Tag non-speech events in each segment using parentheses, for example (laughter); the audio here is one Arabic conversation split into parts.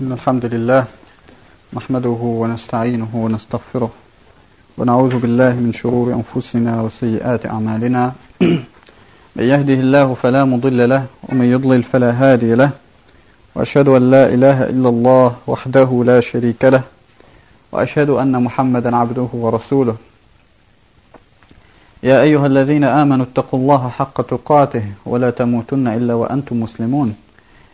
إن الحمد لله نحمده ونستعينه ونستغفره ونعوذ بالله من شرور أنفسنا وسيئات أعمالنا. (clears throat) من يهده الله فلا مضل له ومن يضلل فلا هادي له. وأشهد أن لا إله إلا الله وحده لا شريك له. وأشهد أن محمدا عبده ورسوله. يا أيها الذين آمنوا اتقوا الله حق تقاته ولا تموتن إلا وأنتم مسلمون.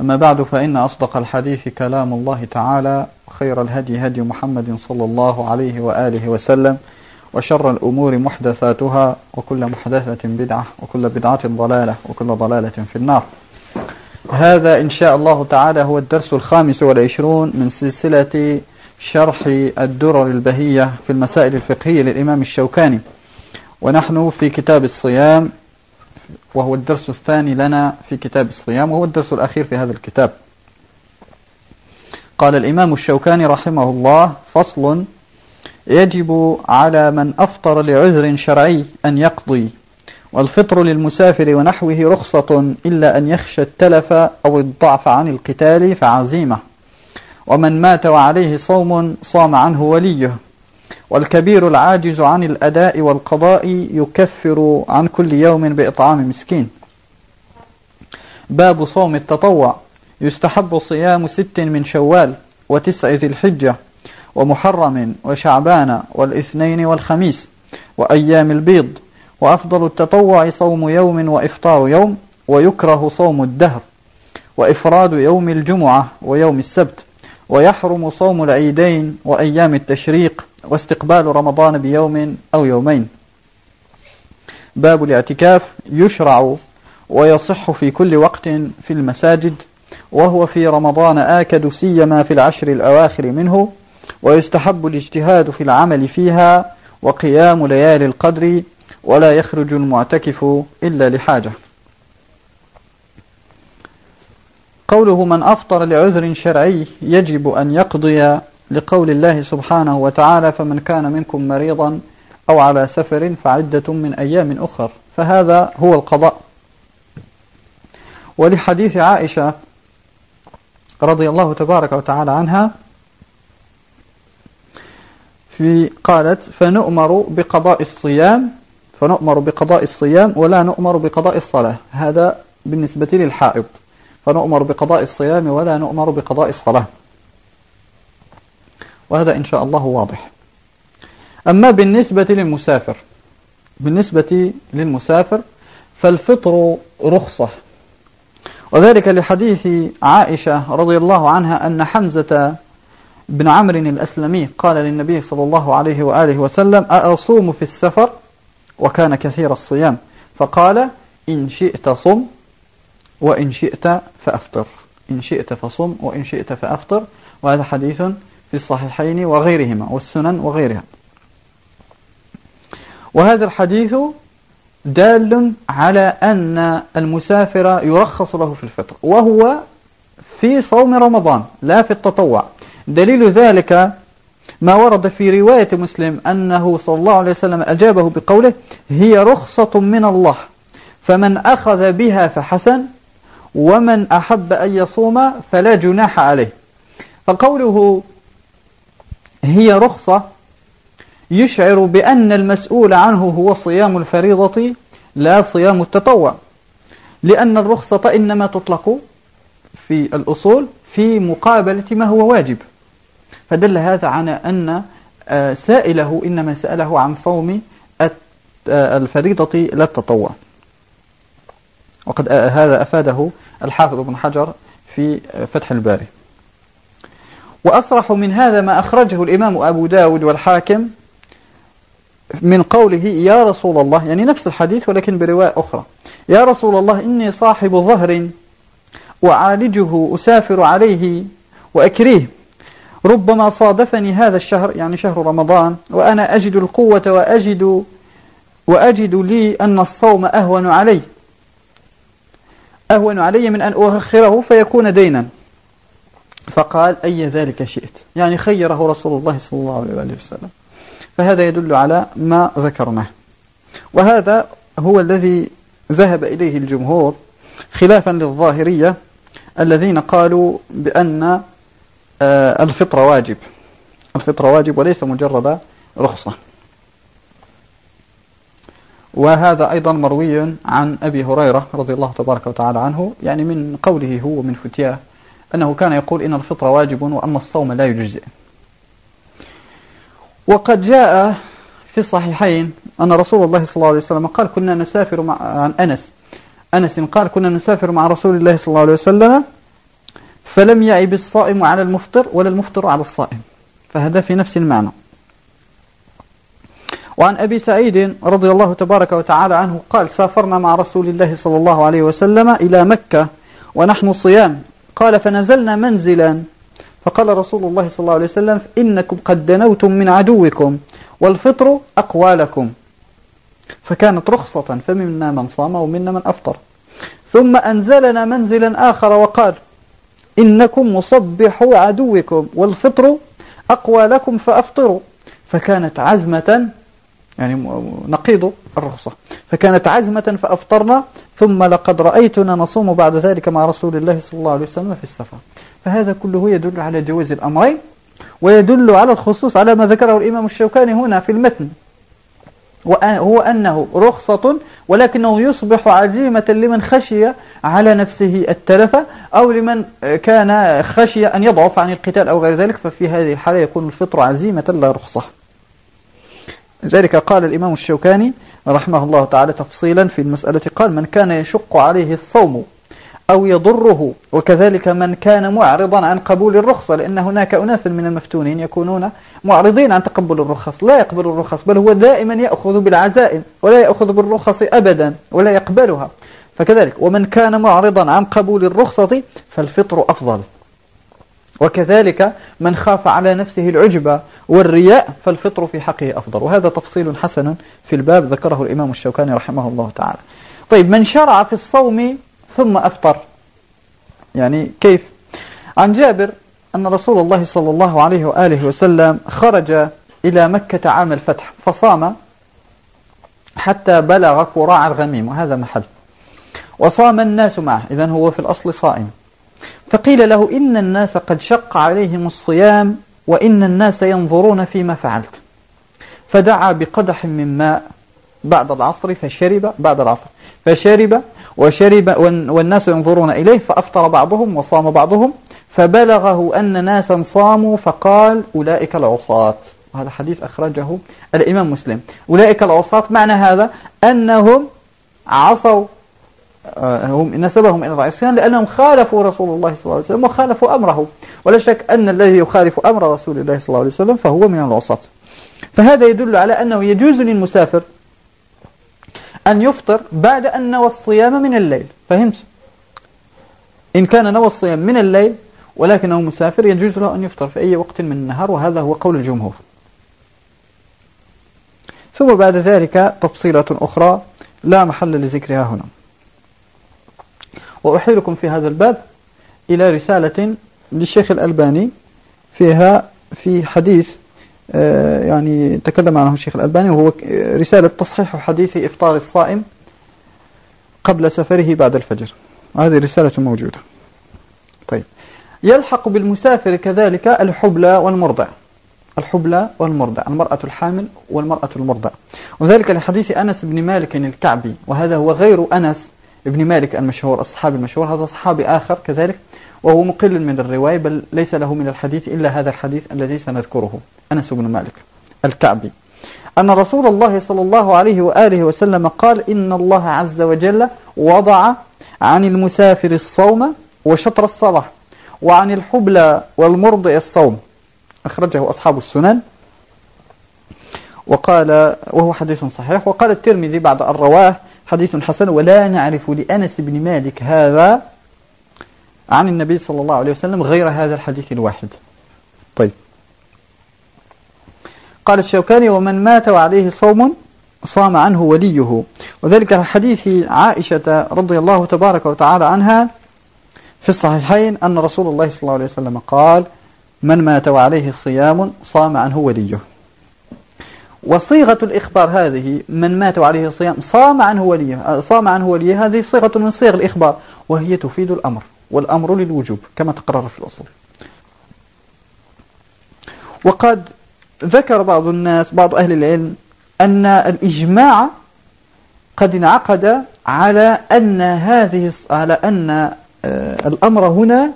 أما بعد فإن أصدق الحديث كلام الله تعالى وخير الهدي هدي محمد صلى الله عليه وآله وسلم وشر الأمور محدثاتها وكل محدثة بدعة وكل بدعة ضلالة وكل ضلالة في النار. هذا إن شاء الله تعالى هو الدرس الخامس والعشرون من سلسلة شرح الدرر البهية في المسائل الفقهية للإمام الشوكاني. ونحن في كتاب الصيام وهو الدرس الثاني لنا في كتاب الصيام وهو الدرس الأخير في هذا الكتاب. قال الإمام الشوكاني رحمه الله فصل يجب على من أفطر لعذر شرعي أن يقضي والفطر للمسافر ونحوه رخصة إلا أن يخشى التلف أو الضعف عن القتال فعزيمة. ومن مات وعليه صوم صام عنه وليه. والكبير العاجز عن الأداء والقضاء يكفر عن كل يوم بإطعام مسكين. باب صوم التطوع. يستحب صيام ست من شوال وتسع ذي الحجة ومحرم وشعبان والاثنين والخميس وأيام البيض. وأفضل التطوع صوم يوم وإفطار يوم ويكره صوم الدهر. وإفراد يوم الجمعة ويوم السبت. ويحرم صوم العيدين وأيام التشريق واستقبال رمضان بيوم أو يومين. باب الاعتكاف يشرع ويصح في كل وقت في المساجد وهو في رمضان آكد سيما في العشر الأواخر منه ويستحب الاجتهاد في العمل فيها وقيام ليالي القدر ولا يخرج المعتكف إلا لحاجة. قوله من أفطر لعذر شرعي يجب أن يقضي لقول الله سبحانه وتعالى فمن كان منكم مريضا أو على سفر فعدة من أيام أخر. فهذا هو القضاء. ولحديث عائشة رضي الله تبارك وتعالى عنها في قالت فنؤمر بقضاء الصيام فنؤمر بقضاء الصيام ولا نؤمر بقضاء الصلاة. هذا بالنسبة للحائض. فنؤمر بقضاء الصيام ولا نؤمر بقضاء الصلاة. وهذا إن شاء الله واضح. أما بالنسبة للمسافر بالنسبة للمسافر فالفطر رخصة. وذلك لحديث عائشة رضي الله عنها أن حمزة بن عمرو الأسلمي قال للنبي صلى الله عليه وآله وسلم أأصوم في السفر؟ وكان كثير الصيام. فقال إن شئت صم وإن شئت فأفطر. إن شئت فصم وإن شئت فأفطر. وهذا حديث في الصحيحين وغيرهما والسنن وغيرها. وهذا الحديث دال على أن المسافر يرخص له في الفطر وهو في صوم رمضان لا في التطوع. دليل ذلك ما ورد في رواية مسلم أنه صلى الله عليه وسلم أجابه بقوله هي رخصة من الله فمن أخذ بها فحسن ومن أحب أن يصوم فلا جناح عليه فقوله هي رخصة يشعر بأن المسؤول عنه هو صيام الفريضة لا صيام التطوع. لأن الرخصة إنما تطلق في الأصول في مقابلة ما هو واجب. فدل هذا على أن سائله إنما سأله عن صوم الفريضة لا التطوع. وقد هذا أفاده الحافظ بن حجر في فتح الباري. وأصرح من هذا ما أخرجه الإمام أبو داود والحاكم من قوله يا رسول الله يعني نفس الحديث ولكن برواية أخرى. يا رسول الله إني صاحب ظهر أعالجه أسافر عليه وأكريه. ربما صادفني هذا الشهر يعني شهر رمضان وأنا أجد القوة وأجد وأجد لي أن الصوم أهون علي. أهون علي من أن أؤخره فيكون دينا. فقال أي ذلك شئت؟ يعني خيره رسول الله صلى الله عليه وسلم. فهذا يدل على ما ذكرناه. وهذا هو الذي ذهب إليه الجمهور خلافا للظاهرية الذين قالوا بأن آه، الفطر واجب. الفطر واجب وليس مجرد رخصة. وهذا أيضا مروي عن أبي هريرة رضي الله تبارك وتعالى عنه يعني من قوله هو من فتياه. أنه كان يقول إن الفطر واجب وأن الصوم لا يجزئ. وقد جاء في الصحيحين أن رسول الله صلى الله عليه وسلم قال كنا نسافر مع عن أنس. أنس قال كنا نسافر مع رسول الله صلى الله عليه وسلم فلم يعب الصائم على المفطر ولا المفطر على الصائم. فهذا في نفس المعنى. وعن أبي سعيد رضي الله تبارك وتعالى عنه قال سافرنا مع رسول الله صلى الله عليه وسلم إلى مكة ونحن صيام. قال فنزلنا منزلا. فقال رسول الله صلى الله عليه وسلم إنكم قد دنوتم من عدوكم والفطر أقوى لكم. فكانت رخصة فمنا من صام ومنا من أفطر. ثم أنزلنا منزلا آخر وقال إنكم مصبحوا عدوكم والفطر أقوى لكم فأفطروا. فكانت عزمة يعني نقيض الرخصة. فكانت عزمة فأفطرنا ثم لقد رأيتنا نصوم بعد ذلك مع رسول الله صلى الله عليه وسلم في السفر. فهذا كله يدل على جواز الأمرين ويدل على الخصوص على ما ذكره الإمام الشوكاني هنا في المتن. وهو أنه رخصة ولكنه يصبح عزيمة لمن خشي على نفسه التلف أو لمن كان خشي أن يضعف عن القتال أو غير ذلك ففي هذه الحالة يكون الفطر عزيمة لا رخصة. ذلك قال الإمام الشوكاني رحمه الله تعالى تفصيلا في المسألة قال من كان يشق عليه الصوم أو يضره وكذلك من كان معرضا عن قبول الرخصة لأن هناك أناس من المفتونين يكونون معرضين عن تقبل الرخص لا يقبل الرخص بل هو دائما يأخذ بالعزائم ولا يأخذ بالرخص أبدا ولا يقبلها. فكذلك ومن كان معرضا عن قبول الرخصة فالفطر أفضل. وكذلك من خاف على نفسه العجب والرياء فالفطر في حقه أفضل. وهذا تفصيل حسن في الباب ذكره الإمام الشوكاني رحمه الله تعالى. طيب من شرع في الصوم ثم أفطر. يعني كيف؟ عن جابر أن رسول الله صلى الله عليه وآله وسلم خرج إلى مكة عام الفتح فصام حتى بلغ كراع الغميم وهذا محل. وصام الناس معه إذا هو في الأصل صائم. فقيل له إن الناس قد شق عليهم الصيام وإن الناس ينظرون فيما فعلت. فدعا بقدح من ماء بعد العصر فشرب بعد العصر فشرب وشرب والناس ينظرون إليه فأفطر بعضهم وصام بعضهم فبلغه أن ناسا صاموا فقال أولئك العصاة. وهذا حديث أخرجه الإمام مسلم. أولئك العصاة معنى هذا أنهم عصوا هم نسبهم إلى العصيان لأنهم خالفوا رسول الله صلى الله عليه وسلم وخالفوا أمره. ولا شك أن الذي يخالف أمر رسول الله صلى الله عليه وسلم فهو من العصاة فهذا يدل على أنه يجوز للمسافر أن يفطر بعد أن نوى الصيام من الليل. فهمت؟ إن كان نوى الصيام من الليل ولكنه مسافر يجوز له أن يفطر في أي وقت من النهار وهذا هو قول الجمهور. ثم بعد ذلك تفصيلة أخرى لا محل لذكرها هنا. وأحيلكم في هذا الباب إلى رسالة للشيخ الألباني فيها في حديث آه، يعني تكلم عنه الشيخ الألباني وهو رسالة تصحيح حديث إفطار الصائم قبل سفره بعد الفجر. هذه رسالة موجودة. طيب. يلحق بالمسافر كذلك الحبلى والمرضع. الحبلى والمرضع المرأة الحامل والمرأة المرضع. وذلك لحديث أنس بن مالك الكعبي وهذا هو غير أنس بن مالك المشهور الصحابي المشهور هذا صحابي آخر كذلك وهو مقل من الرواية بل ليس له من الحديث إلا هذا الحديث الذي سنذكره. أنس بن مالك الكعبي. أن رسول الله صلى الله عليه وآله وسلم قال إن الله عز وجل وضع عن المسافر الصوم وشطر الصلاة وعن الحبلى والمرضع الصوم. أخرجه أصحاب السنن. وقال وهو حديث صحيح. وقال الترمذي بعد الرواه حديث حسن ولا نعرف لأنس بن مالك هذا عن النبي صلى الله عليه وسلم غير هذا الحديث الواحد. طيب. قال الشوكاني ومن مات وعليه صوم صام عنه وليه. وذلك حديث عائشة رضي الله تبارك وتعالى عنها في الصحيحين أن رسول الله صلى الله عليه وسلم قال من مات وعليه صيام صام عنه وليه. وصيغة الإخبار هذه من مات وعليه صيام صام عنه وليه صام عنه وليه هذه صيغة من صيغ الإخبار وهي تفيد الأمر والأمر للوجوب كما تقرر في الأصول وقد ذكر بعض الناس بعض أهل العلم أن الإجماع قد انعقد على أن هذه على أن آه، الأمر هنا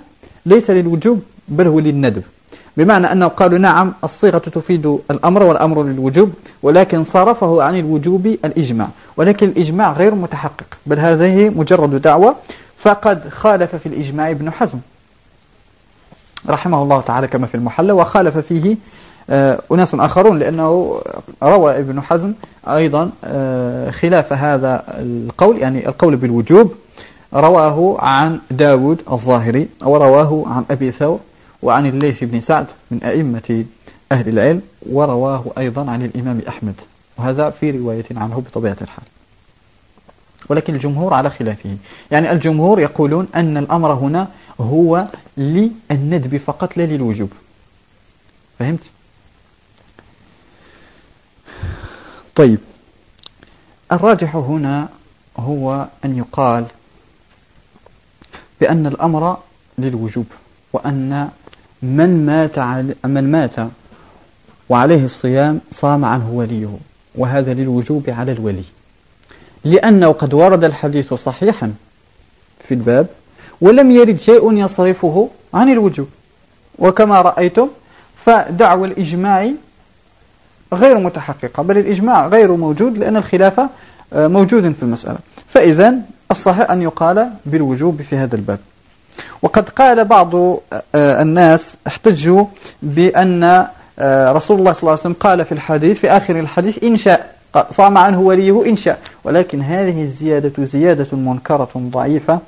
ليس للوجوب بل هو للندب. بمعنى أنه قالوا نعم الصيغة تفيد الأمر والأمر للوجوب ولكن صرفه عن الوجوب الإجماع. ولكن الإجماع غير متحقق بل هذه مجرد دعوة فقد خالف في الإجماع ابن حزم. رحمه الله تعالى كما في المحلى وخالف فيه آه، أناس آخرون لأنه روى ابن حزم أيضا آه، خلاف هذا القول يعني القول بالوجوب رواه عن داود الظاهري ورواه عن أبي ثور وعن الليث بن سعد من أئمة أهل العلم ورواه أيضا عن الإمام أحمد. وهذا في رواية عنه بطبيعة الحال. ولكن الجمهور على خلافه. يعني الجمهور يقولون أن الأمر هنا هو للندب فقط لا للوجوب. فهمت؟ طيب. الراجح هنا هو أن يقال بأن الأمر للوجوب وأن من مات من مات وعليه الصيام صام عنه وليه وهذا للوجوب على الولي. لأنه قد ورد الحديث صحيحا في الباب ولم يرد شيء يصرفه عن الوجوب. وكما رأيتم فدعوى الإجماع غير متحققة بل الإجماع غير موجود لأن الخلاف آه، موجود في المسألة. فإذا الصحيح أن يقال بالوجوب في هذا الباب. وقد قال بعض آه، الناس احتجوا بأن آه، رسول الله صلى الله عليه وسلم قال في الحديث في آخر الحديث إن شاء صام عنه وليه إن شاء. ولكن هذه الزيادة زيادة منكرة ضعيفة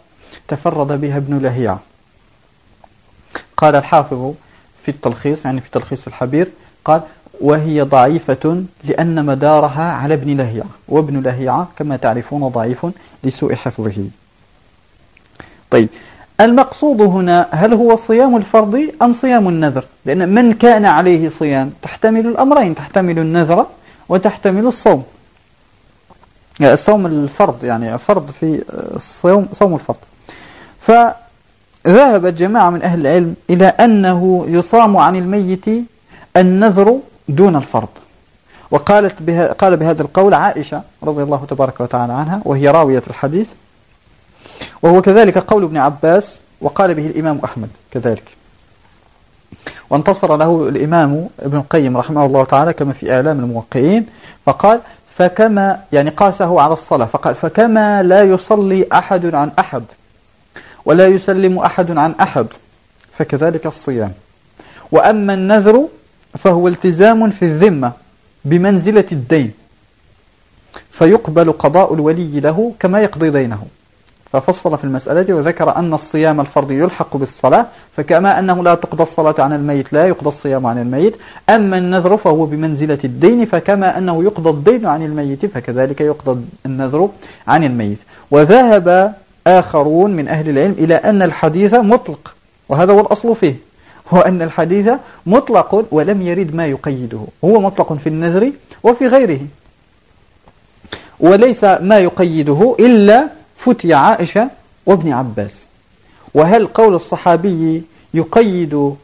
تفرد بها ابن لهيعة. قال الحافظ في التلخيص يعني في تلخيص الحبير قال وهي ضعيفة لأن مدارها على ابن لهيعة وابن لهيعة كما تعرفون ضعيف لسوء حفظه. طيب المقصود هنا هل هو صيام الفرض أم صيام النذر؟ لأن من كان عليه صيام تحتمل الأمرين تحتمل النذر وتحتمل الصوم. يعني الصوم الفرض يعني الفرض في الصوم صوم الفرض. فذهبت جماعة من أهل العلم إلى أنه يصام عن الميت النذر دون الفرض. وقالت بها قال بهذا القول عائشة رضي الله تبارك وتعالى عنها وهي راوية الحديث وهو كذلك قول ابن عباس وقال به الإمام أحمد كذلك. وانتصر له الإمام ابن القيم رحمه الله تعالى كما في إعلام الموقعين فقال فكما يعني قاسه على الصلاة فقال فكما لا يصلي أحد عن أحد ولا يسلم أحد عن أحد فكذلك الصيام. وأما النذر فهو التزام في الذمة بمنزلة الدين فيقبل قضاء الولي له كما يقضي دينه. ففصل في المسألة وذكر أن الصيام الفرضي يلحق بالصلاة فكما أنه لا تقضى الصلاة عن الميت لا يقضى الصيام عن الميت. أما النذر فهو بمنزلة الدين فكما أنه يقضى الدين عن الميت فكذلك يقضى النذر عن الميت. وذهب آخرون من أهل العلم إلى أن الحديث مطلق وهذا هو الأصل فيه. هو أن الحديث مطلق ولم يرد ما يقيده. هو مطلق في النذر وفي غيره. وليس ما يقيده إلا فتي عائشة وابن عباس. وهل قول الصحابي يقيد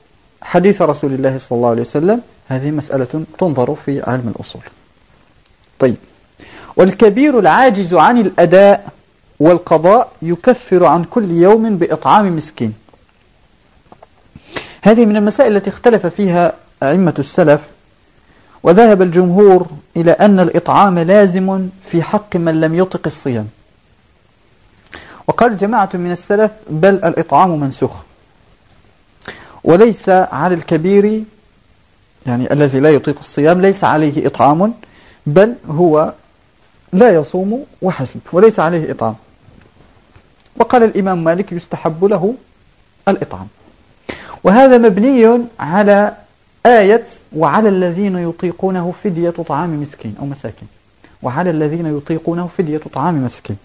حديث رسول الله صلى الله عليه وسلم؟ هذه مسألة تنظر في علم الأصول. طيب. والكبير العاجز عن الأداء والقضاء يكفر عن كل يوم بإطعام مسكين. هذه من المسائل التي اختلف فيها أئمة السلف وذهب الجمهور إلى أن الإطعام لازم في حق من لم يطق الصيام. وقال جماعة من السلف بل الإطعام منسوخ. وليس على الكبير يعني الذي لا يطيق الصيام ليس عليه إطعام بل هو لا يصوم وحسب وليس عليه إطعام. وقال الإمام مالك يستحب له الإطعام. وهذا مبني على آية وعلى الذين يطيقونه فدية طعام مسكين أو مساكين. وعلى الذين يطيقونه فدية طعام مسكين.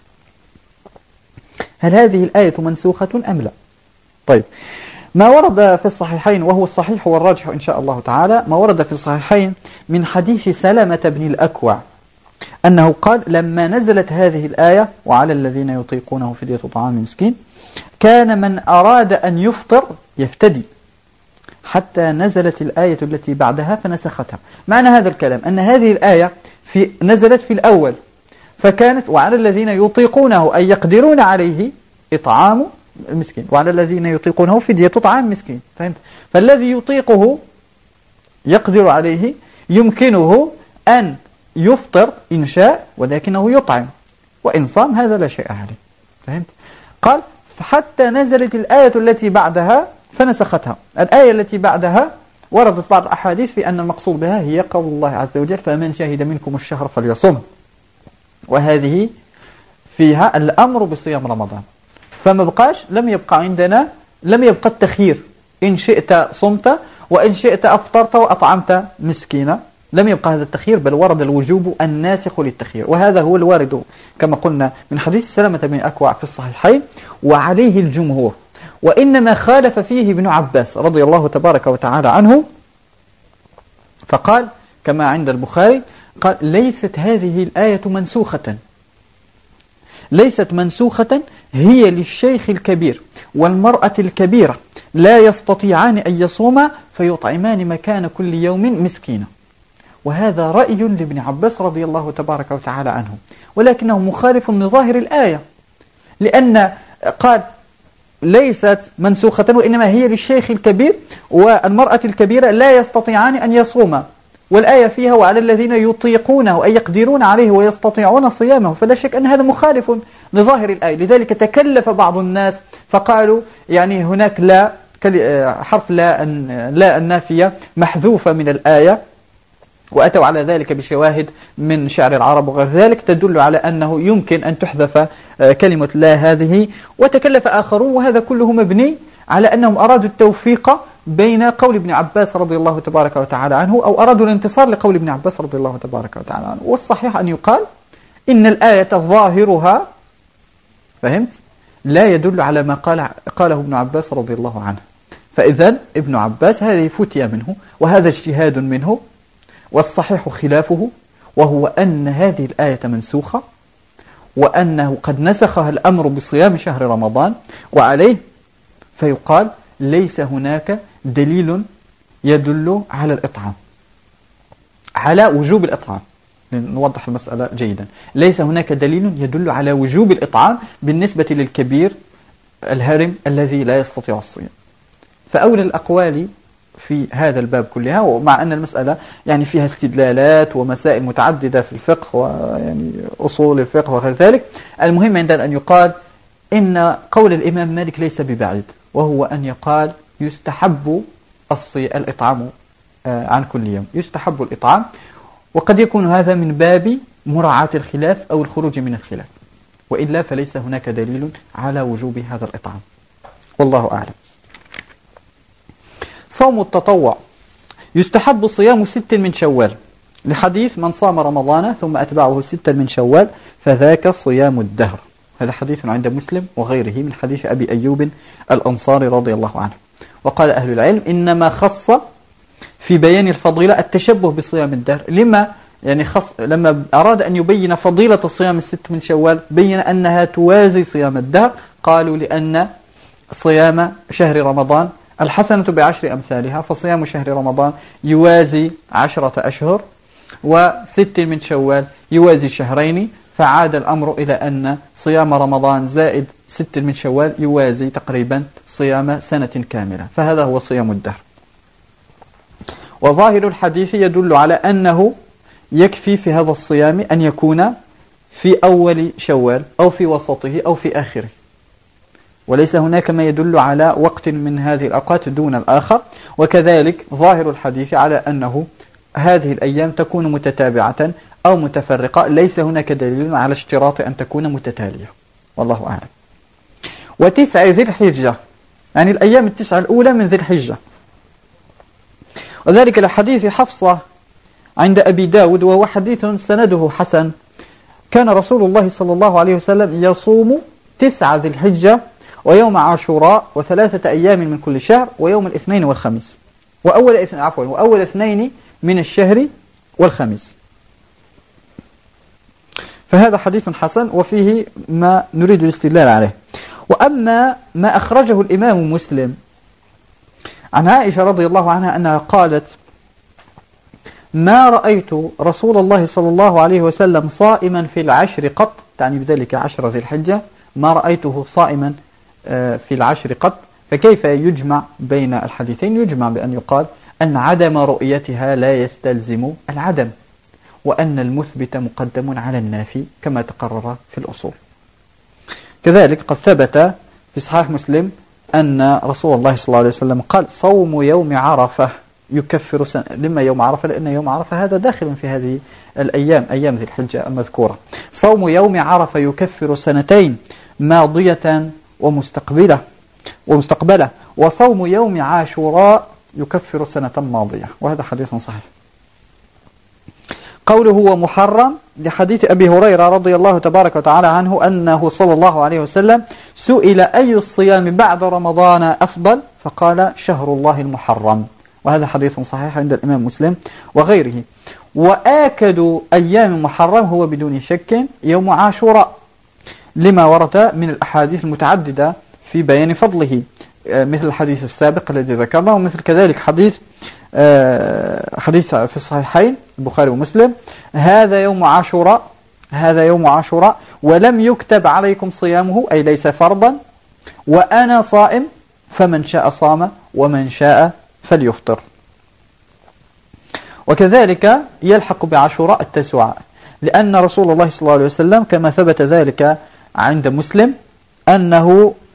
هل هذه الآية منسوخة أم لا؟ طيب ما ورد في الصحيحين وهو الصحيح والراجح إن شاء الله تعالى ما ورد في الصحيحين من حديث سلمة بن الأكوع أنه قال لما نزلت هذه الآية وعلى الذين يطيقونه فدية طعام مسكين كان من أراد أن يفطر يفتدي حتى نزلت الآية التي بعدها فنسختها. معنى هذا الكلام أن هذه الآية في نزلت في الأول فكانت وعلى الذين يطيقونه أي يقدرون عليه إطعام المسكين وعلى الذين يطيقونه فدية طعام مسكين فهمت؟ فالذي يطيقه يقدر عليه يمكنه أن يفطر إن شاء ولكنه يطعم وإن صام هذا لا شيء عليه فهمت؟ قال فحتى نزلت الآية التي بعدها فنسختها. الآية التي بعدها وردت بعض الأحاديث في أن المقصود بها هي قول الله عز وجل فمن شهد منكم الشهر فليصم وهذه فيها الأمر بصيام رمضان. فما بقاش لم يبقى عندنا لم يبقى التخيير. إن شئت صمت وإن شئت أفطرت وأطعمت مسكينا. لم يبقى هذا التخيير بل ورد الوجوب الناسخ للتخيير. وهذا هو الوارد كما قلنا من حديث سلمة بن أكوع في الصحيحين وعليه الجمهور. وإنما خالف فيه ابن عباس رضي الله تبارك وتعالى عنه فقال كما عند البخاري قال ليست هذه الآية منسوخة. ليست منسوخة هي للشيخ الكبير والمرأة الكبيرة لا يستطيعان أن يصوما فيطعمان مكان كل يوم مسكينة وهذا رأي لابن عباس رضي الله تبارك وتعالى عنه. ولكنه مخالف لظاهر الآية. لأن قال ليست منسوخة وإنما هي للشيخ الكبير والمرأة الكبيرة لا يستطيعان أن يصوما. والآية فيها وعلى الذين يطيقونه أي يقدرون عليه ويستطيعون صيامه فلا شك أن هذا مخالف لظاهر الآية. لذلك تكلف بعض الناس فقالوا يعني هناك لا حرف لا لا النافية محذوفة من الآية وأتوا على ذلك بشواهد من شعر العرب وغير ذلك تدل على أنه يمكن أن تحذف آه، كلمة لا هذه وتكلف آخرون وهذا كله مبني على أنهم أرادوا التوفيق بين قول ابن عباس رضي الله تبارك وتعالى عنه أو أرادوا الانتصار لقول ابن عباس رضي الله تبارك وتعالى عنه. والصحيح أن يقال إن الآية ظاهرها فهمت؟ لا يدل على ما قال قاله ابن عباس رضي الله عنه. فإذا ابن عباس هذه فتية منه وهذا اجتهاد منه والصحيح خلافه وهو أن هذه الآية منسوخة وأنه قد نسخها الأمر بصيام شهر رمضان وعليه فيقال ليس هناك دليل يدل على الإطعام على وجوب الإطعام. نوضح المسألة جيدا. ليس هناك دليل يدل على وجوب الإطعام بالنسبة للكبير الهرم الذي لا يستطيع الصيام. فأولى الأقوال في هذا الباب كلها ومع أن المسألة يعني فيها استدلالات ومسائل متعددة في الفقه ويعني أصول الفقه وغير ذلك المهم عندنا أن يقال إن قول الإمام مالك ليس ببعيد وهو أن يقال يستحب الإطعام آه، عن كل يوم. يستحب الإطعام. وقد يكون هذا من باب مراعاة الخلاف أو الخروج من الخلاف. وإلا فليس هناك دليل على وجوب هذا الإطعام. والله أعلم. صوم التطوع. يستحب صيام ست من شوال. لحديث من صام رمضان ثم أتبعه ست من شوال فذاك صيام الدهر. هذا حديث عند مسلم وغيره من حديث أبي أيوب الأنصاري رضي الله عنه. وقال أهل العلم إنما خص في بيان الفضيلة التشبه بصيام الدهر. لما؟ يعني خص لما أراد أن يبين فضيلة صيام الست من شوال بين أنها توازي صيام الدهر قالوا لأن صيام شهر رمضان الحسنة بعشر أمثالها فصيام شهر رمضان يوازي عشرة أشهر وست من شوال يوازي شهرين فعاد الأمر إلى أن صيام رمضان زائد ست من شوال يوازي تقريبا صيام سنة كاملة. فهذا هو صيام الدهر. وظاهر الحديث يدل على أنه يكفي في هذا الصيام أن يكون في أول شوال أو في وسطه أو في آخره. وليس هناك ما يدل على وقت من هذه الأوقات دون الآخر. وكذلك ظاهر الحديث على أنه هذه الأيام تكون متتابعة أو متفرقة. ليس هناك دليل على اشتراط أن تكون متتالية. والله أعلم. وتسع ذي الحجة. يعني الأيام التسعة الأولى من ذي الحجة. وذلك لحديث حفصة عند أبي داود وهو حديث سنده حسن. كان رسول الله صلى الله عليه وسلم يصوم تسعة ذي الحجة ويوم عاشوراء وثلاثة أيام من كل شهر ويوم الاثنين والخميس. وأول عفوا وأول اثنين من الشهر والخميس. فهذا حديث حسن وفيه ما نريد الاستدلال عليه. وأما ما أخرجه الإمام مسلم عن عائشة رضي الله عنها أنها قالت ما رأيت رسول الله صلى الله عليه وسلم صائما في العشر قط تعني بذلك عشر ذي الحجة. ما رأيته صائما آه، في العشر قط فكيف يجمع بين الحديثين؟ يجمع بأن يقال أن عدم رؤيتها لا يستلزم العدم وأن المثبت مقدم على النافي كما تقرر في الأصول. كذلك قد ثبت في صحيح مسلم أن رسول الله صلى الله عليه وسلم قال صوم يوم عرفة يكفر سنة لما يوم عرفة؟ لأن يوم عرفة هذا داخل في هذه الأيام أيام ذي الحجة المذكورة. صوم يوم عرفة يكفر سنتين ماضية ومستقبلة ومستقبلة. وصوم يوم عاشوراء يكفر سنة ماضية وهذا حديث صحيح. قوله هو محرم لحديث أبي هريرة رضي الله تبارك وتعالى عنه أنه صلى الله عليه وسلم سئل أي الصيام بعد رمضان أفضل؟ فقال شهر الله المحرم. وهذا حديث صحيح عند الإمام مسلم وغيره. وآكد أيام المحرم هو بدون شك يوم عاشوراء لما ورد من الأحاديث المتعددة في بيان فضله. مثل الحديث السابق الذي ذكرناه ومثل كذلك حديث آه، حديث في الصحيحين البخاري ومسلم هذا يوم عاشوراء هذا يوم عاشوراء ولم يكتب عليكم صيامه أي ليس فرضا وأنا صائم فمن شاء صام ومن شاء فليفطر. وكذلك يلحق بعاشوراء التسعاء لأن رسول الله صلى الله عليه وسلم كما ثبت ذلك عند مسلم أنه آه،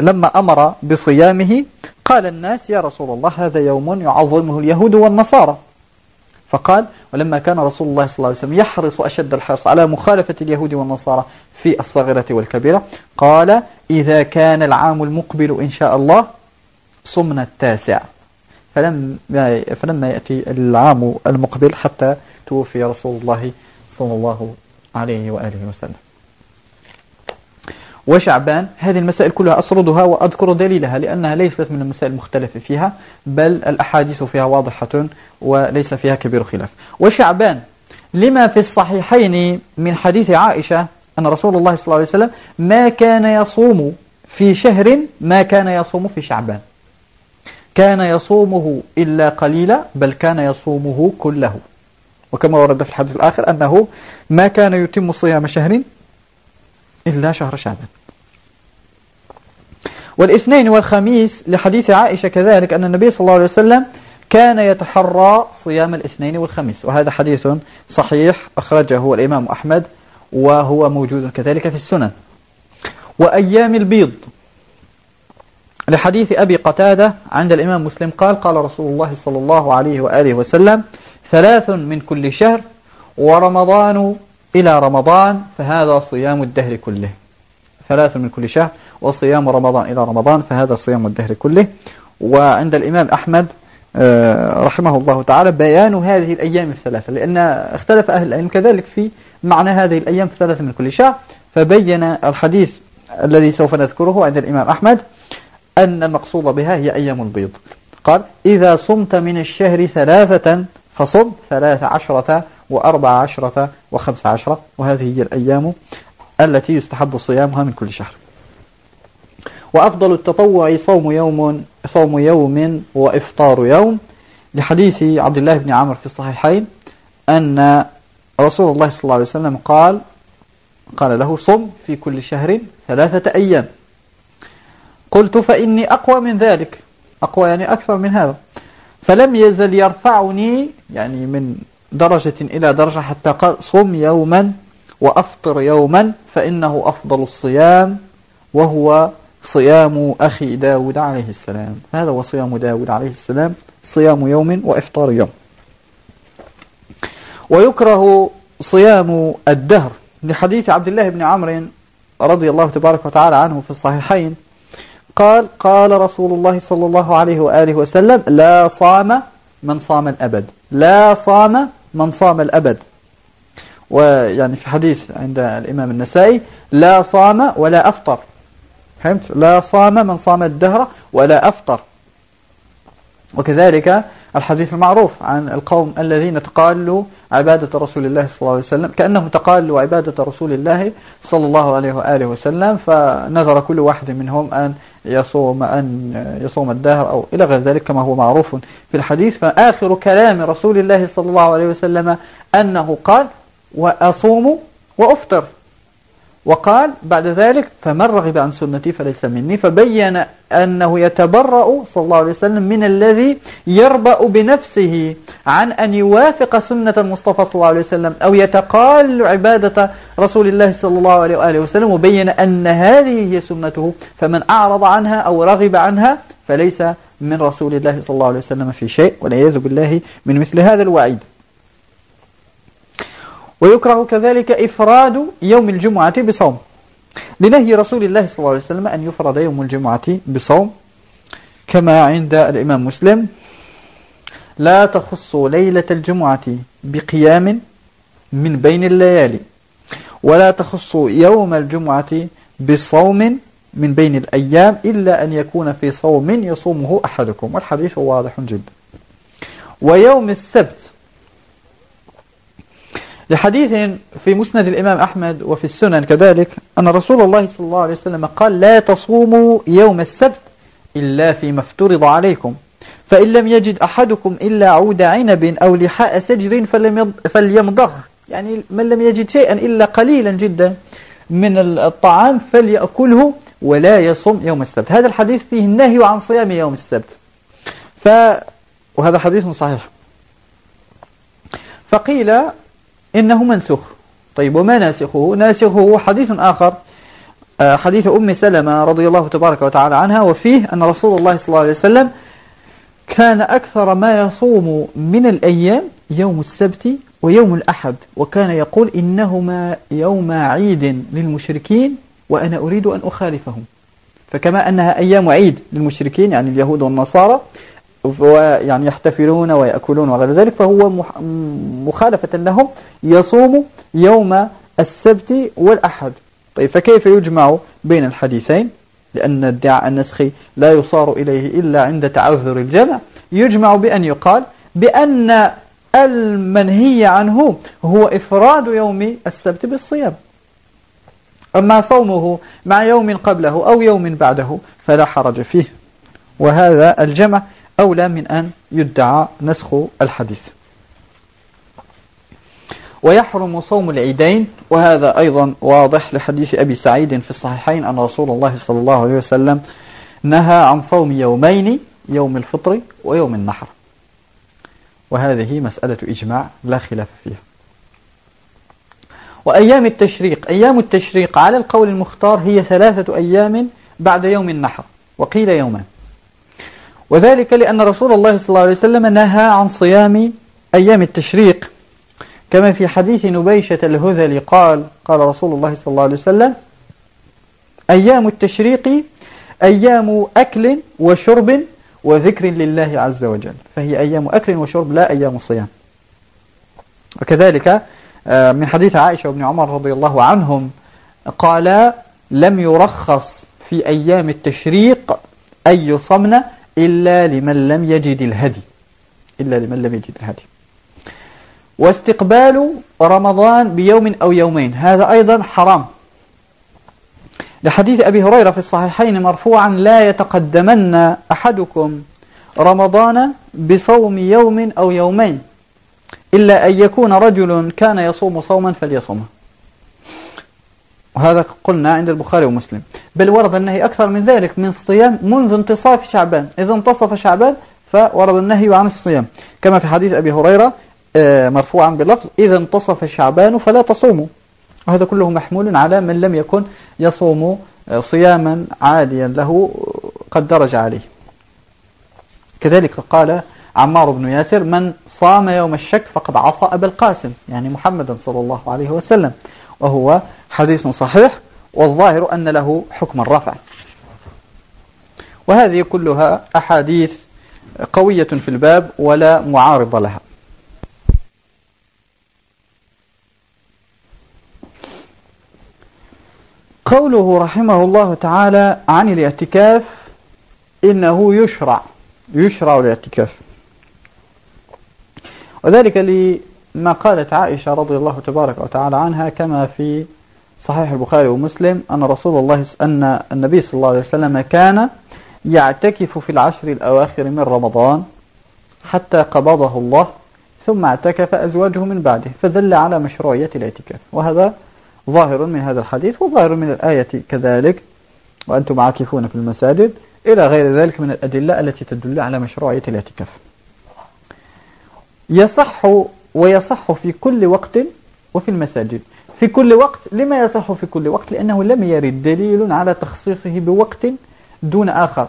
لما أمر بصيامه قال الناس يا رسول الله هذا يوم يعظمه اليهود والنصارى. فقال ولما كان رسول الله صلى الله عليه وسلم يحرص أشد الحرص على مخالفة اليهود والنصارى في الصغيرة والكبيرة قال إذا كان العام المقبل إن شاء الله صمنا التاسع. فلم فلما يأتي العام المقبل حتى توفي رسول الله صلى الله عليه وآله وسلم. وشعبان هذه المسائل كلها أسردها وأذكر دليلها لأنها ليست من المسائل المختلفة فيها بل الأحاديث فيها واضحة وليس فيها كبير خلاف. وشعبان لما في الصحيحين من حديث عائشة أن رسول الله صلى الله عليه وسلم ما كان يصوم في شهر ما كان يصوم في شعبان. كان يصومه إلا قليلا بل كان يصومه كله. وكما ورد في الحديث الآخر أنه ما كان يتم صيام شهر إلا شهر شعبان. والإثنين والخميس لحديث عائشة كذلك أن النبي صلى الله عليه وسلم كان يتحرى صيام الإثنين والخميس. وهذا حديث صحيح أخرجه الإمام أحمد وهو موجود كذلك في السنن. وأيام البيض لحديث أبي قتادة عند الإمام مسلم قال قال رسول الله صلى الله عليه وآله وسلم ثلاث من كل شهر ورمضان إلى رمضان فهذا صيام الدهر كله. ثلاث من كل شهر وصيام رمضان إلى رمضان فهذا صيام الدهر كله. وعند الإمام أحمد آه، رحمه الله تعالى بيان هذه الأيام الثلاثة. لأن اختلف أهل العلم كذلك في معنى هذه الأيام الثلاثة من كل شهر. فبين الحديث الذي سوف نذكره عند الإمام أحمد أن المقصود بها هي أيام البيض. قال إذا صمت من الشهر ثلاثة فصم ثلاث عشرة وأربع عشرة وخمس عشرة وهذه هي الأيام التي يستحب صيامها من كل شهر. وأفضل التطوع صوم يوم صوم يوم وإفطار يوم. لحديث عبد الله بن عمر في الصحيحين أن رسول الله صلى الله عليه وسلم قال قال له صم في كل شهر ثلاثة أيام. قلت فإني أقوى من ذلك. أقوى يعني أكثر من هذا. فلم يزل يرفعني يعني من درجة إلى درجة حتى قال صم يوما وأفطر يوما فإنه أفضل الصيام وهو صيام أخي داود عليه السلام. هذا هو صيام داود عليه السلام صيام يوم وإفطار يوم. ويكره صيام الدهر. لحديث عبد الله بن عمرو رضي الله تبارك وتعالى عنه في الصحيحين قال قال رسول الله صلى الله عليه وآله وسلم لا صام من صام الأبد. لا صام من صام الأبد. ويعني في حديث عند الإمام النسائي لا صام ولا أفطر. فهمت؟ لا صام من صام الدهر ولا أفطر. وكذلك الحديث المعروف عن القوم الذين تقالوا عبادة رسول الله صلى الله عليه وسلم كأنهم تقالوا عبادة رسول الله صلى الله عليه وآله وسلم فنذر كل واحد منهم أن يصوم أن يصوم الدهر أو إلى غير ذلك كما هو معروف في الحديث. فآخر كلام رسول الله صلى الله عليه وسلم أنه قال وأصوم وأفطر. وقال بعد ذلك فمن رغب عن سنتي فليس مني فبين أنه يتبرأ صلى الله عليه وسلم من الذي يربأ بنفسه عن أن يوافق سنة المصطفى صلى الله عليه وسلم أو يتقال عبادة رسول الله صلى الله عليه وآله وسلم وبين أن هذه هي سنته فمن أعرض عنها أو رغب عنها فليس من رسول الله صلى الله عليه وسلم في شيء والعياذ بالله من مثل هذا الوعيد. ويكره كذلك إفراد يوم الجمعة بصوم. لنهي رسول الله صلى الله عليه وسلم أن يفرد يوم الجمعة بصوم. كما عند الإمام مسلم لا تخص ليلة الجمعة بقيام من بين الليالي ولا تخص يوم الجمعة بصوم من بين الأيام إلا أن يكون في صوم يصومه أحدكم. والحديث واضح جدا. ويوم السبت لحديث في مسند الإمام أحمد وفي السنن كذلك أن رسول الله صلى الله عليه وسلم قال لا تصوموا يوم السبت إلا فيما افترض عليكم. فإن لم يجد أحدكم إلا عود عنب أو لحاء سجر فليمضغ. يعني من لم يجد شيئا إلا قليلا جدا من الطعام فليأكله ولا يصوم يوم السبت. هذا الحديث فيه النهي عن صيام يوم السبت. ف وهذا حديث صحيح. فقيل إنه منسوخ. طيب وما ناسخه؟ ناسخه حديث آخر آه، حديث أم سلمة رضي الله تبارك وتعالى عنها وفيه أن رسول الله صلى الله عليه وسلم كان أكثر ما يصوم من الأيام يوم السبت ويوم الأحد وكان يقول إنهما يوم عيد للمشركين وأنا أريد أن أخالفهم. فكما أنها أيام عيد للمشركين يعني اليهود والنصارى ويعني يحتفلون ويأكلون وغير ذلك فهو مخالفة لهم يصوم يوم السبت والأحد. طيب فكيف يجمع بين الحديثين؟ لأن ادعاء النسخ لا يصار إليه إلا عند تعذر الجمع. يجمع بأن يقال بأن المنهي عنه هو إفراد يوم السبت بالصيام. أما صومه مع يوم قبله أو يوم بعده فلا حرج فيه. وهذا الجمع أولى من أن يدعى نسخ الحديث. ويحرم صوم العيدين وهذا أيضا واضح لحديث أبي سعيد في الصحيحين أن رسول الله صلى الله عليه وسلم نهى عن صوم يومين يوم الفطر ويوم النحر. وهذه مسألة إجماع لا خلاف فيها. وأيام التشريق أيام التشريق على القول المختار هي ثلاثة أيام بعد يوم النحر وقيل يومان. وذلك لأن رسول الله صلى الله عليه وسلم نهى عن صيام أيام التشريق. كما في حديث نبيشة الهذلي قال قال رسول الله صلى الله عليه وسلم أيام التشريق أيام أكل وشرب وذكر لله عز وجل. فهي أيام أكل وشرب لا أيام صيام. وكذلك آه، من حديث عائشة وابن عمر رضي الله عنهم قال لم يرخص في أيام التشريق أن يصمن إلا لمن لم يجد الهدي. إلا لمن لم يجد الهدي. واستقبال رمضان بيوم أو يومين. هذا أيضا حرام. لحديث أبي هريرة في الصحيحين مرفوعا لا يتقدمن أحدكم رمضان بصوم يوم أو يومين إلا أن يكون رجل كان يصوم صوما فليصومه. وهذا قلنا عند البخاري ومسلم. بل ورد النهي أكثر من ذلك من الصيام منذ انتصاف شعبان. إذا انتصف شعبان فورد النهي عن الصيام. كما في حديث أبي هريرة آه، مرفوعا بلفظ إذا انتصف شعبان فلا تصوموا. وهذا كله محمول على من لم يكن يصوم آه، صياما عاليا له قد درج عليه. كذلك قال عمار بن ياسر من صام يوم الشك فقد عصى أبا القاسم. يعني محمدا صلى الله عليه وسلم. وهو حديث صحيح والظاهر أن له حكم الرفع وهذه كلها أحاديث قوية في الباب ولا معارض لها. قوله رحمه الله تعالى عن الاعتكاف إنه يشرع يشرع الاعتكاف. وذلك لما قالت عائشة رضي الله تبارك وتعالى عنها كما في صحيح البخاري ومسلم أن رسول الله أن النبي صلى الله عليه وسلم كان يعتكف في العشر الأواخر من رمضان حتى قبضه الله ثم اعتكف أزواجه من بعده فدل على مشروعية الاعتكاف. وهذا ظاهر من هذا الحديث وظاهر من الآية كذلك وأنتم عاكفون في المساجد إلى غير ذلك من الأدلة التي تدل على مشروعية الاعتكاف. يصح ويصح في كل وقت وفي المساجد. في كل وقت لما يصح في كل وقت؟ لأنه لم يرد دليل على تخصيصه بوقت دون آخر.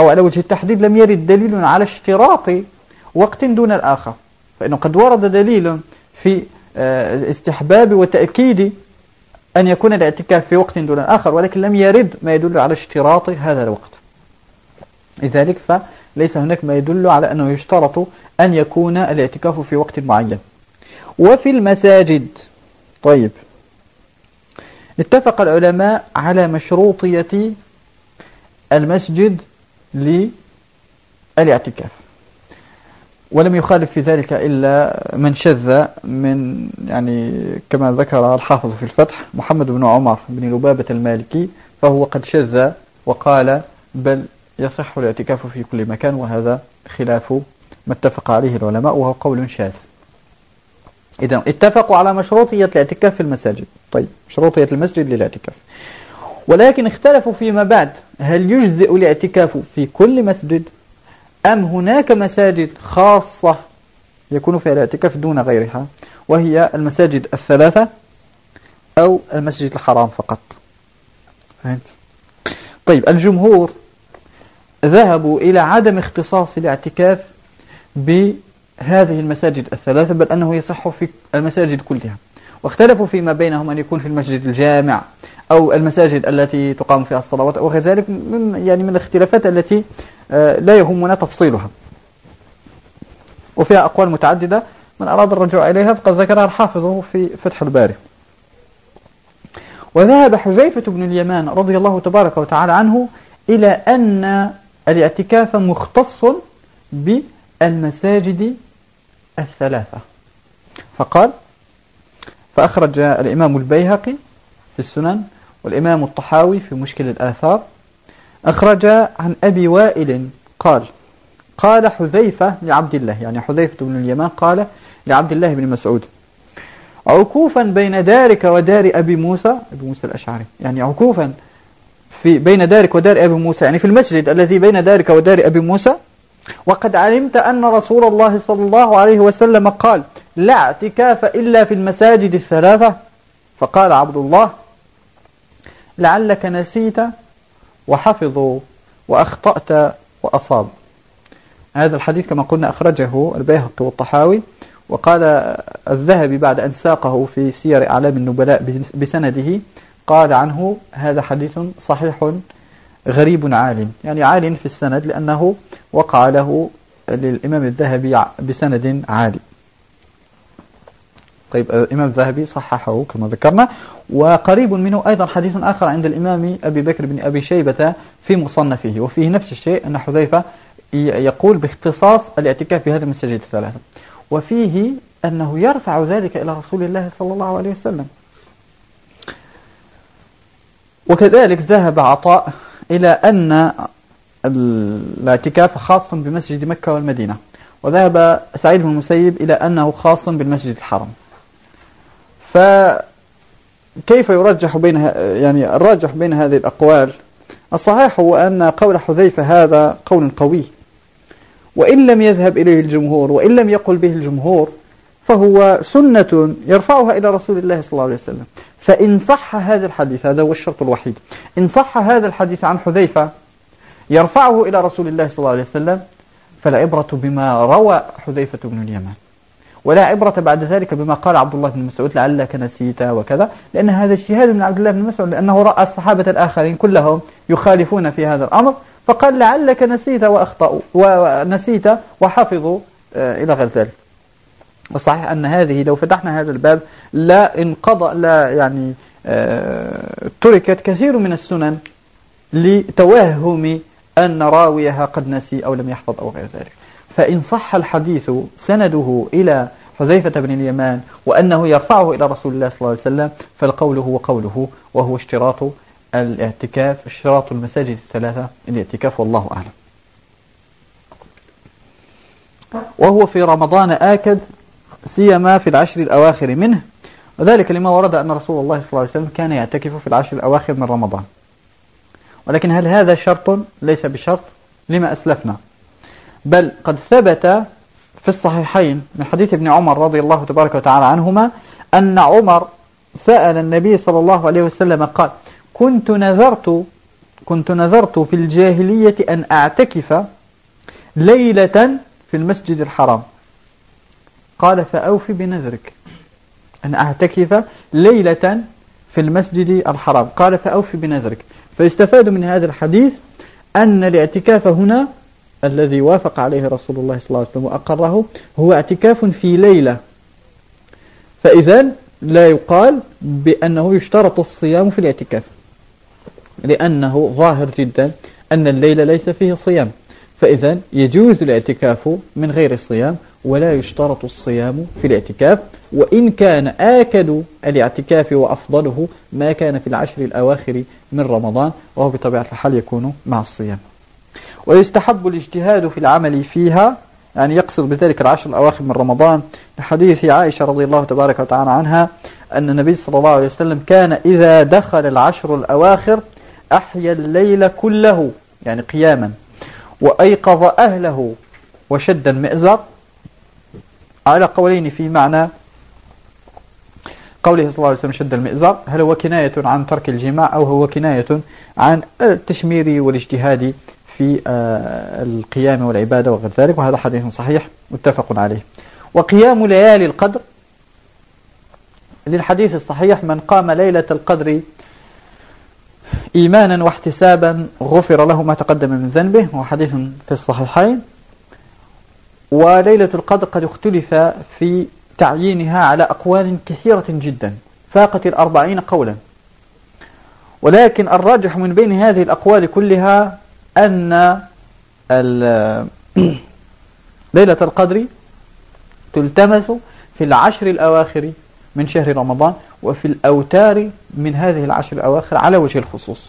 أو على وجه التحديد لم يرد دليل على اشتراط وقت دون الآخر. فإنه قد ورد دليل في آه، استحباب وتأكيد أن يكون الاعتكاف في وقت دون الآخر ولكن لم يرد ما يدل على اشتراط هذا الوقت. لذلك فليس هناك ما يدل على أنه يشترط أن يكون الاعتكاف في وقت معين. وفي المساجد. طيب. اتفق العلماء على مشروطية المسجد للاعتكاف. ولم يخالف في ذلك إلا من شذ من يعني كما ذكر الحافظ في الفتح محمد بن عمر بن لبابة المالكي فهو قد شذ وقال بل يصح الاعتكاف في كل مكان وهذا خلاف ما اتفق عليه العلماء وهو قول شاذ. إذا اتفقوا على مشروطية الاعتكاف في المساجد. طيب مشروطية المسجد للاعتكاف. ولكن اختلفوا فيما بعد. هل يجزئ الاعتكاف في كل مسجد؟ أم هناك مساجد خاصة يكون فيها الاعتكاف دون غيرها وهي المساجد الثلاثة أو المسجد الحرام فقط؟ فهمت؟ طيب الجمهور ذهبوا إلى عدم اختصاص الاعتكاف بهذه المساجد الثلاثة بل أنه يصح في المساجد كلها. واختلفوا فيما بينهم أن يكون في المسجد الجامع أو المساجد التي تقام فيها الصلوات أو غير ذلك من يعني من الاختلافات التي آه، لا يهمنا تفصيلها. وفيها أقوال متعددة من أراد الرجوع إليها فقد ذكرها الحافظ في فتح الباري. وذهب حذيفة بن اليمان رضي الله تبارك وتعالى عنه إلى أن الاعتكاف مختص بالمساجد الثلاثة. فقال فأخرج الإمام البيهقي في السنن والإمام الطحاوي في مشكل الآثار. أخرج عن أبي وائل قال قال حذيفة لعبد الله يعني حذيفة بن اليمان قال لعبد الله بن مسعود عكوفا بين دارك ودار أبي موسى أبي موسى الأشعري يعني عكوفا في بين دارك ودار أبي موسى. يعني في المسجد الذي بين دارك ودار أبي موسى. وقد علمت أن رسول الله صلى الله عليه وسلم قال لا اعتكاف إلا في المساجد الثلاثة. فقال عبد الله لعلك نسيت وحفظوا وأخطأت وأصاب. هذا الحديث كما قلنا أخرجه البيهقي والطحاوي. وقال الذهبي بعد أن ساقه في سير أعلام النبلاء بسنده قال عنه هذا حديث صحيح غريب عال يعني عال في السند لأنه وقع له للإمام الذهبي بسند عالي. طيب الإمام الذهبي صححه كما ذكرنا. وقريب منه أيضا حديث آخر عند الإمام أبي بكر بن أبي شيبة في مصنفه. وفيه نفس الشيء أن حذيفة يقول باختصاص الاعتكاف في هذه المساجد الثلاثة. وفيه أنه يرفع ذلك إلى رسول الله صلى الله عليه وسلم. وكذلك ذهب عطاء إلى أن الاعتكاف خاص بمسجد مكة والمدينة. وذهب سعيد بن المسيب إلى أنه خاص بالمسجد الحرام. فكيف يرجح بين يعني الراجح بين هذه الأقوال؟ الصحيح هو أن قول حذيفة هذا قول قوي. وإن لم يذهب إليه الجمهور وإن لم يقل به الجمهور فهو سنة يرفعها إلى رسول الله صلى الله عليه وسلم. فإن صح هذا الحديث هذا هو الشرط الوحيد. إن صح هذا الحديث عن حذيفة يرفعه إلى رسول الله صلى الله عليه وسلم فلا عبرة بما روى حذيفة بن اليمان. ولا عبرة بعد ذلك بما قال عبد الله بن مسعود لعلك نسيت وكذا. لأن هذا اجتهاد من عبد الله بن مسعود لأنه رأى الصحابة الآخرين كلهم يخالفون في هذا الأمر فقال لعلك نسيت وأخطأوا ونسيت وحفظوا آه، إلى غير ذلك. وصحيح أن هذه لو فتحنا هذا الباب لا انقضى لا يعني آه، تركت كثير من السنن لتوهم أن راويها قد نسي أو لم يحفظ أو غير ذلك. فإن صح الحديث سنده إلى حذيفة بن اليمان وأنه يرفعه إلى رسول الله صلى الله عليه وسلم فالقول هو قوله وهو اشتراط الاعتكاف اشتراط المساجد الثلاثة الاعتكاف والله أعلم. وهو في رمضان آكد سيما في العشر الأواخر منه. وذلك لما ورد أن رسول الله صلى الله عليه وسلم كان يعتكف في العشر الأواخر من رمضان. ولكن هل هذا شرط؟ ليس بشرط. لما أسلفنا؟ بل قد ثبت في الصحيحين من حديث ابن عمر رضي الله تبارك وتعالى عنهما أن عمر سأل النبي صلى الله عليه وسلم قال كنت نذرت كنت نذرت في الجاهلية أن أعتكف ليلة في المسجد الحرام. قال فأوفي بنذرك. أن أعتكف ليلة في المسجد الحرام. قال فأوفي بنذرك. فيستفاد من هذا الحديث أن الاعتكاف هنا الذي وافق عليه رسول الله صلى الله عليه وسلم وأقره هو اعتكاف في ليلة. فإذا لا يقال بأنه يشترط الصيام في الاعتكاف. لأنه ظاهر جدا أن الليل ليس فيه صيام. فإذا يجوز الاعتكاف من غير صيام ولا يشترط الصيام في الاعتكاف وإن كان آكد الاعتكاف وأفضله ما كان في العشر الأواخر من رمضان وهو بطبيعة الحال يكون مع الصيام. ويستحب الاجتهاد في العمل فيها يعني يقصد بذلك العشر الأواخر من رمضان. لحديث عائشة رضي الله تبارك وتعالى عنها أن النبي صلى الله عليه وسلم كان إذا دخل العشر الأواخر أحيا الليل كله يعني قياما. وأيقظ أهله وشد المئزر. على قولين في معنى قوله صلى الله عليه وسلم شد المئزر. هل هو كناية عن ترك الجماع أو هو كناية عن التشمير والاجتهاد في آه، القيام والعبادة وغير ذلك؟ وهذا حديث صحيح متفق عليه. وقيام ليالي القدر. للحديث الصحيح من قام ليلة القدر إيمانا واحتسابا غفر له ما تقدم من ذنبه وهو حديث في الصحيحين. وليلة القدر قد اختلف في تعيينها على أقوال كثيرة جدا فاقت الأربعين قولا. ولكن الراجح من بين هذه الأقوال كلها أن (clears throat) ليلة القدر تلتمس في العشر الأواخر من شهر رمضان وفي الأوتار من هذه العشر الأواخر على وجه الخصوص.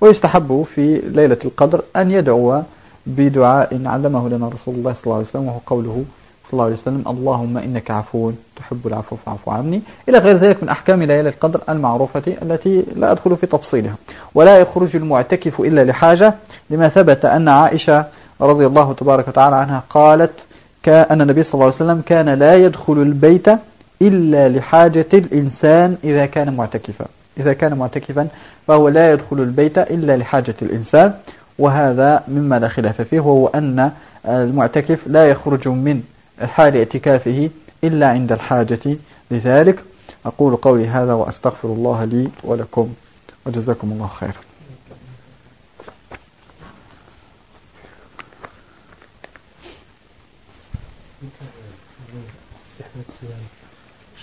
ويستحب في ليلة القدر أن يدعو بدعاء علمه لنا رسول الله صلى الله عليه وسلم وهو قوله صلى الله عليه وسلم اللهم إنك عفو تحب العفو فاعف عني. إلى غير ذلك من أحكام ليلة القدر المعروفة التي لا أدخل في تفصيلها. ولا يخرج المعتكف إلا لحاجة لما ثبت أن عائشة رضي الله تبارك وتعالى عنها قالت كأن النبي صلى الله عليه وسلم كان لا يدخل البيت إلا لحاجة الإنسان إذا كان معتكفا. إذا كان معتكفا فهو لا يدخل البيت إلا لحاجة الإنسان وهذا مما لا خلاف فيه وهو أن المعتكف لا يخرج من حال اعتكافه إلا عند الحاجة لذلك. أقول قولي هذا وأستغفر الله لي ولكم وجزاكم الله خيرا.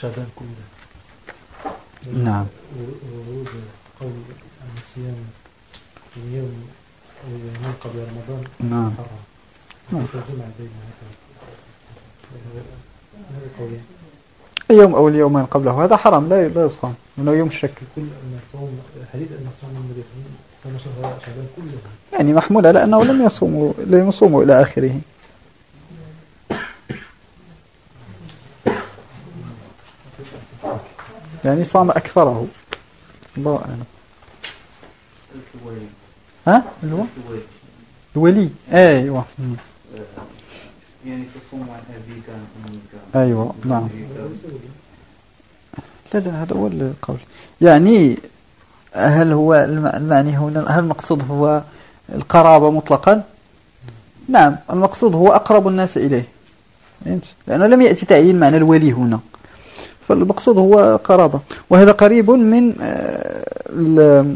شعبان كله. نعم. ورود قول الصيام يوم أو يومين قبل رمضان. نعم. حرام. نعم. بين هذا. قولين يوم أو اليومين قبله. هذا حرام. لا لا يصام. لأنه يوم الشك كل الصوم حديث صلى الله عليه وسلم شعبان كله. يعني محمولة لأنه لم يصوموا لم يصوموا إلى آخره. يعني صام أكثره. الله أعلم. ها؟ اللي هو؟ الولي. أيوة. مم. يعني تصوم عن أبيك عن أيوة نعم. لا لا هذا هو القول. يعني هل هو الم- المعني هنا هل المقصود هو القرابة مطلقا؟ نعم المقصود هو أقرب الناس إليه؟ لأنه لم يأتي تعيين معنى الولي هنا. فالمقصود هو قرابة. وهذا قريب من آه،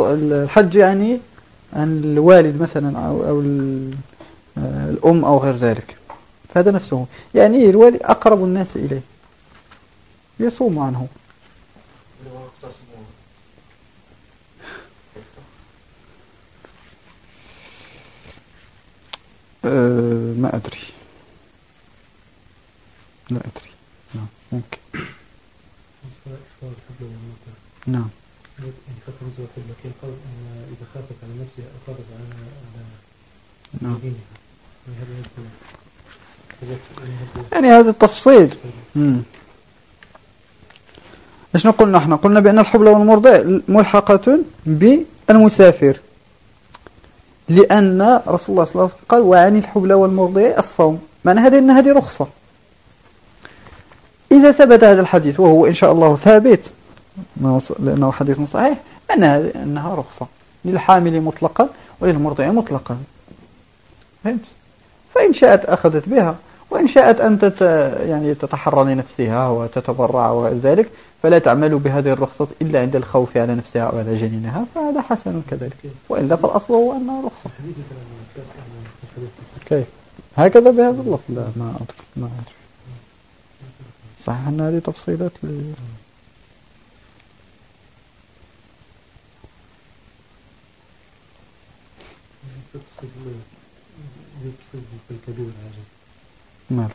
الحج يعني عن الوالد مثلا أو, آه، الأم أو غير ذلك. فهذا نفسه. يعني الوالد أقرب الناس إليه. يصوم عنه. أه ما أدري. لا أدري. ممكن الحبل نعم. يعني فترة الحبل كي قال أن إذا خافت على نفسها أو خافت على على نعم. يعني هذا التفصيل. إيش قلنا إحنا قلنا بأن الحبلى والمرضع ملحقة بالمسافر. لأن رسول الله صلى الله عليه وسلم قال وعن الحبلى والمرضع الصوم. معنى هذا أن هذه رخصة. إذا ثبت هذا الحديث وهو إن شاء الله ثابت لأنه حديث صحيح معنى هذا أنها رخصة للحامل مطلقا وللمرضع مطلقا. فهمت؟ فإن شاءت أخذت بها وإن شاءت أن تت يعني تتحرى لنفسها وتتبرع وغير ذلك فلا تعمل بهذه الرخصة إلا عند الخوف على نفسها أو على جنينها فهذا حسن كذلك. وإلا فالأصل هو أنها رخصة. كيف؟ هكذا بهذا اللفظ. لا ما أدري ما أدري صح أن هذه تفصيلات ل... ماله؟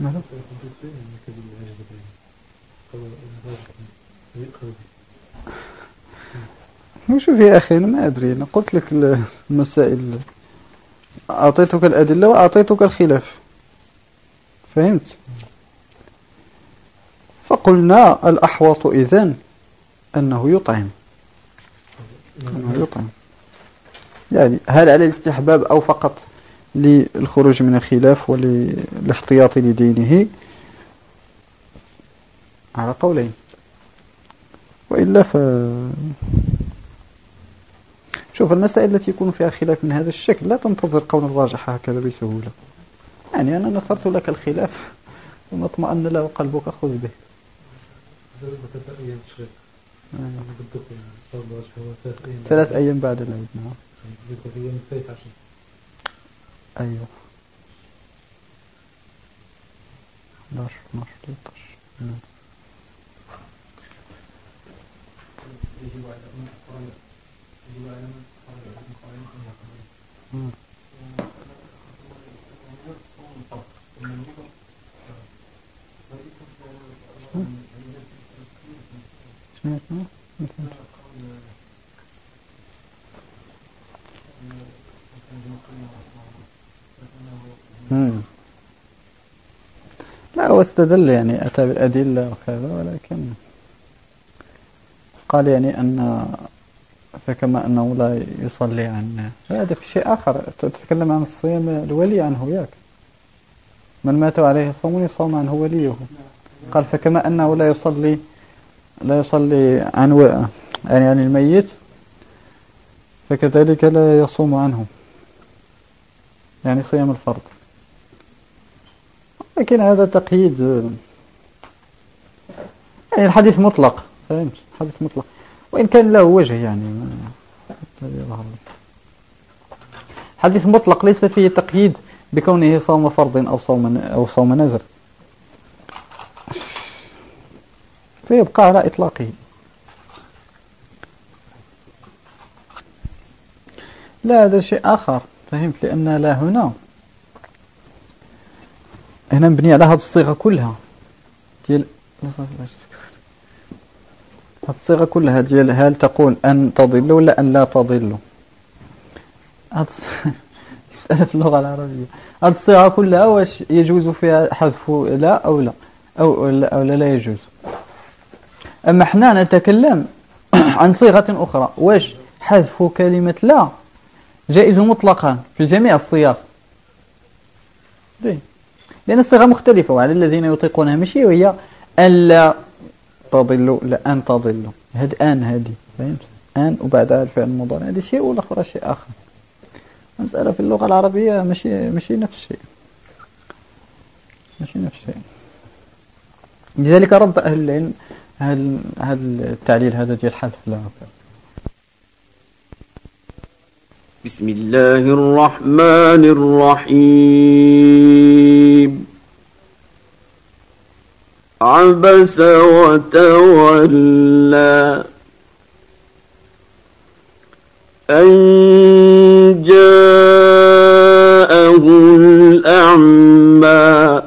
ماله؟ سيكون في من الكبير والعجز بين قال الراجح يؤخذ به شوف يا أخي؟ أنا ما أدري. أنا قلت لك ال- المسائل. أعطيتك الأدلة وأعطيتك الخلاف. فهمت؟ فقلنا الأحوط إذن أنه يطعم أنه يطعم يعني هل على الاستحباب أو فقط للخروج من الخلاف وللاحتياط لدينه؟ على قولين. وإلا ف شوف المسائل التي يكون فيها خلاف من هذا الشكل لا تنتظر قول الراجح هكذا بسهولة. يعني أنا نثرت لك الخلاف ثم اطمأن له قلبك خذ به. ثلاث أيام بعد العيد نعم. أيوه. 11 12 13 نعم. يجب على من قال يجب على من قال من قال أن يقبل مم. شنو اسمه؟ مثل مم. لا هو استدل يعني أتى بالأدلة وكذا ولكن قال يعني أن فكما أنه لا يصلي عن هذا في شيء آخر. تتكلم عن الصيام الولي عنه ياك من مات عليه الصوم يصوم عنه وليه. قال فكما أنه لا يصلي لا يصلي عن و... يعني عن الميت فكذلك لا يصوم عنه. يعني صيام الفرض. لكن هذا تقييد يعني الحديث مطلق فهمت؟ الحديث مطلق. وإن كان له وجه يعني. حديث مطلق ليس فيه تقييد بكونه صوم فرض أو صوم أو صوم نذر. فيبقى على إطلاقه. لا هذا شيء آخر. فهمت؟ لأن لا هنا. هنا مبني على هذه الصيغة كلها. ديال لا صافي باش تسكت. هذه الصيغة كلها ديال هل تقول أن تضل ولا أن لا تضل؟ مسألة (laughs) في اللغة العربية. هذه الصيغة كلها واش يجوز فيها حذف لا أو لا؟ أو لا, أو لا, لا يجوز. أما إحنا نتكلم (coughs) عن صيغة أخرى. واش حذف كلمة لا؟ جائز مطلقا في جميع الصيغ. لأن الصيغة مختلفة وعلى الذين يطيقونها ماشي وهي ألا تضلوا لا أن تضلوا هاد أن هذه فهمت؟ أن وبعدها الفعل المضارع. هذا شيء والأخرى شيء آخر. المسألة في اللغة العربية ماشي ماشي نفس الشيء. ماشي نفس الشيء. لذلك رد أهل العلم هل هل التعليل هذا ديال الحذف؟ لا. بسم الله الرحمن الرحيم. عبس وتولى أن جاءه الأعمى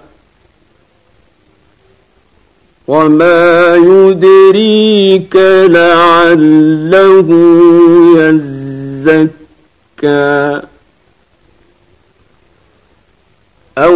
وما يدريك لعله يزكى أو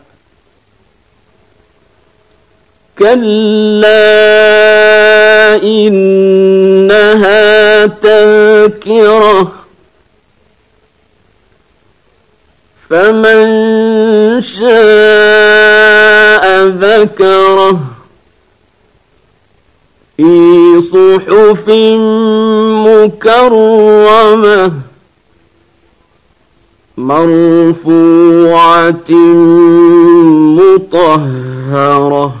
كلا إنها تذكرة فمن شاء ذكره في صحف مكرمة مرفوعة مطهرة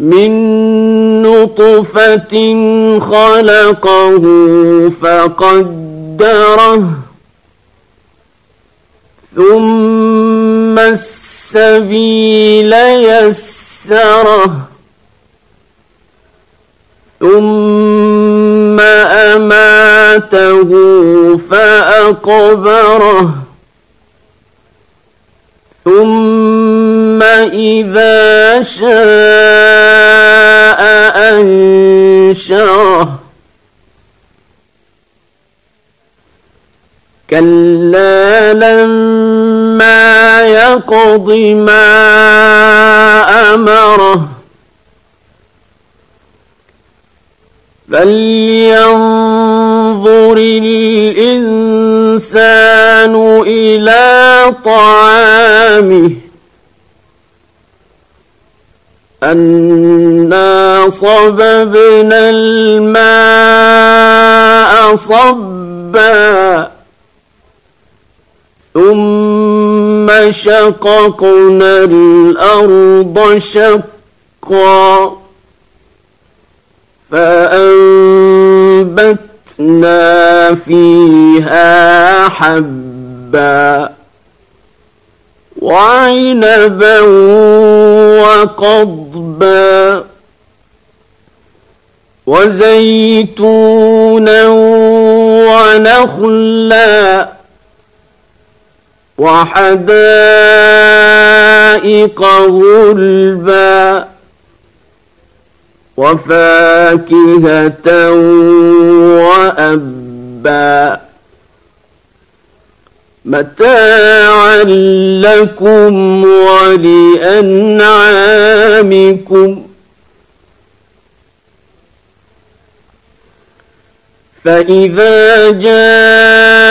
من نطفة خلقه فقدره ثم السبيل يسره ثم أماته فأقبره ثم إذا شاء يقض ما أمره. فلينظر الإنسان إلى طعامه. أنا صببنا الماء صبا. ثم شققنا الأرض شقا فأنبتنا فيها حبا وعنبا وقضبا وزيتونا ونخلا وحدائق غلبا وفاكهة وأبا متاعا لكم ولأنعامكم فإذا جاءت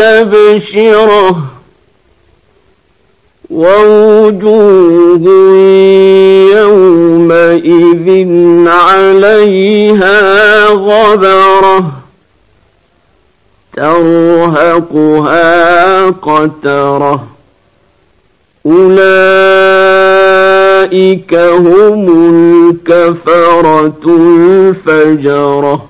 مستبشرة ووجوه يومئذ عليها غبرة ترهقها قترة أولئك هم الكفرة الفجرة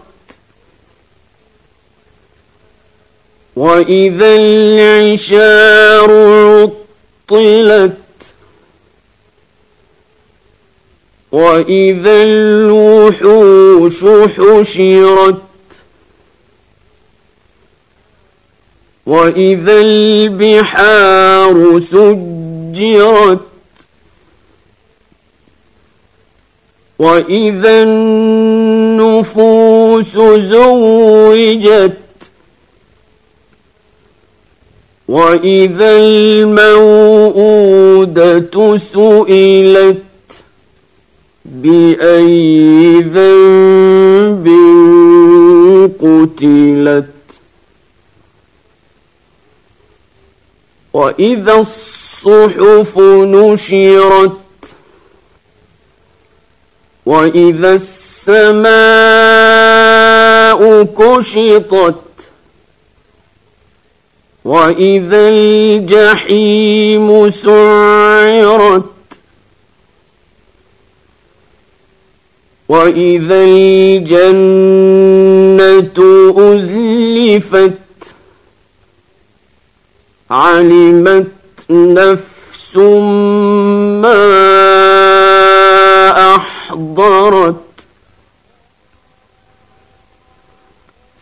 وإذا العشار عطلت وإذا الوحوش حشرت وإذا البحار سجرت وإذا النفوس زوجت وإذا الموءودة سئلت بأي ذنب قتلت وإذا الصحف نشرت وإذا السماء كشطت وإذا الجحيم سعرت وإذا الجنة أزلفت علمت نفس ما أحضرت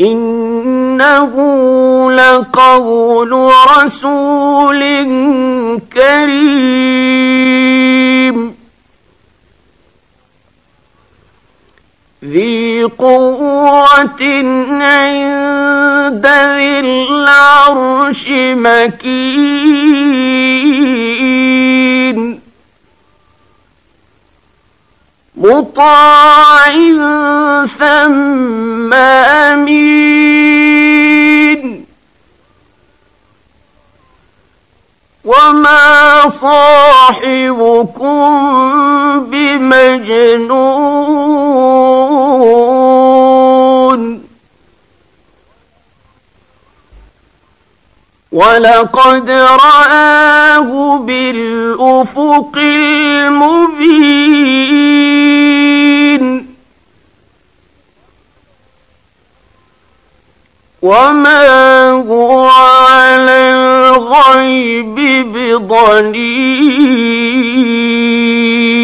إنه لقول رسول كريم. ذي قوة عند ذي العرش مكين. مطاع ثم امين وما صاحبكم بمجنون ولقد رآه بالأفق المبين وما هو على الغيب بضنين